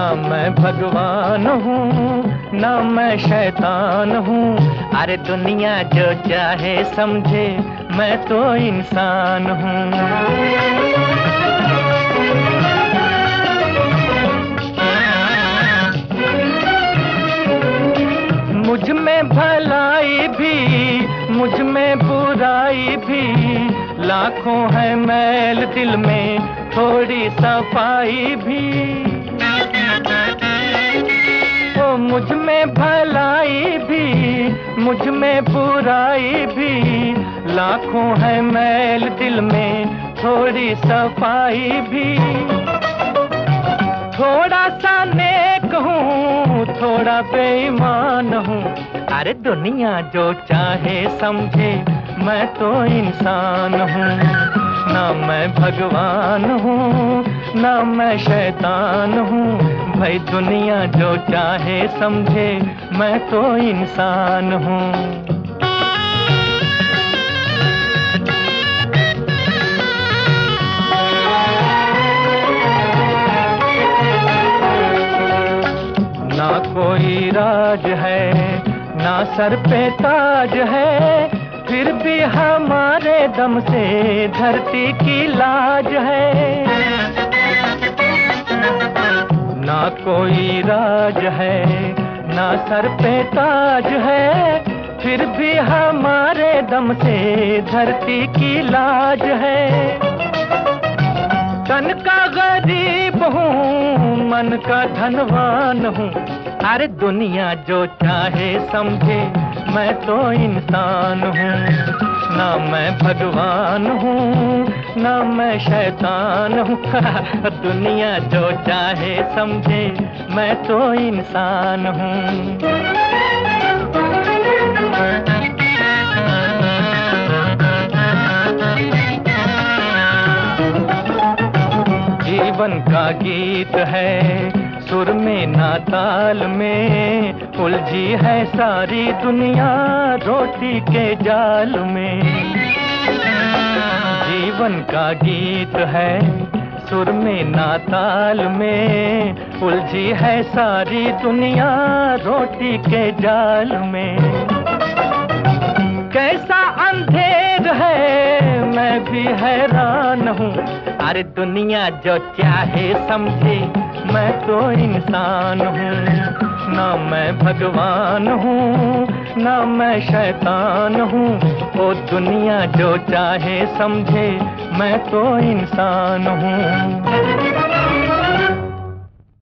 भगवान हूँ, ना मैं शैतान हूँ। अरे दुनिया जो चाहे समझे, मैं तो इंसान हूँ। मुझमें भलाई भी, मुझमें बुराई भी। लाखों है मैल दिल में, थोड़ी सफ़ाई भी। में भलाई भी, मुझमें बुराई भी। लाखों है मैल दिल में, थोड़ी सफ़ाई भी। थोड़ा सा नेक हूँ, थोड़ा बेईमान हूँ। अरे दुनिया जो चाहे समझे, मैं तो इंसान हूँ। ना मैं भगवान हूँ ना मैं शैतान हूँ। भाई दुनिया जो चाहे समझे, मैं तो इंसान हूँ। ना कोई राज है, ना सर पे ताज है, फिर भी हमारे दम से धरती की लाज है। कोई राज है, ना सर पे ताज है, फिर भी हमारे दम से धरती की लाज है। तन का गरीब हूँ, मन का धनवान हूँ अरे दुनिया जो चाहे समझे, मैं तो इंसान हूँ। ना मैं भगवान हूँ, ना मैं शैतान हूँ। दुनिया जो चाहे समझे, मैं तो इंसान हूँ। जीवन का गीत है सुर में ना ताल में। उलझी है सारी दुनिया रोटी के जाल में। जीवन का गीत है सुर में ना ताल में। उलझी है सारी दुनिया रोटी के जाल में। कैसा अंधेर है, मैं भी हैरान हूँ। अरे दुनिया जो चाहे समझे। मैं तो इंसान हूँ, ना मैं भगवान हूँ, ना मैं शैतान हूँ। वो दुनिया जो चाहे समझे, मैं तो इंसान हूँ।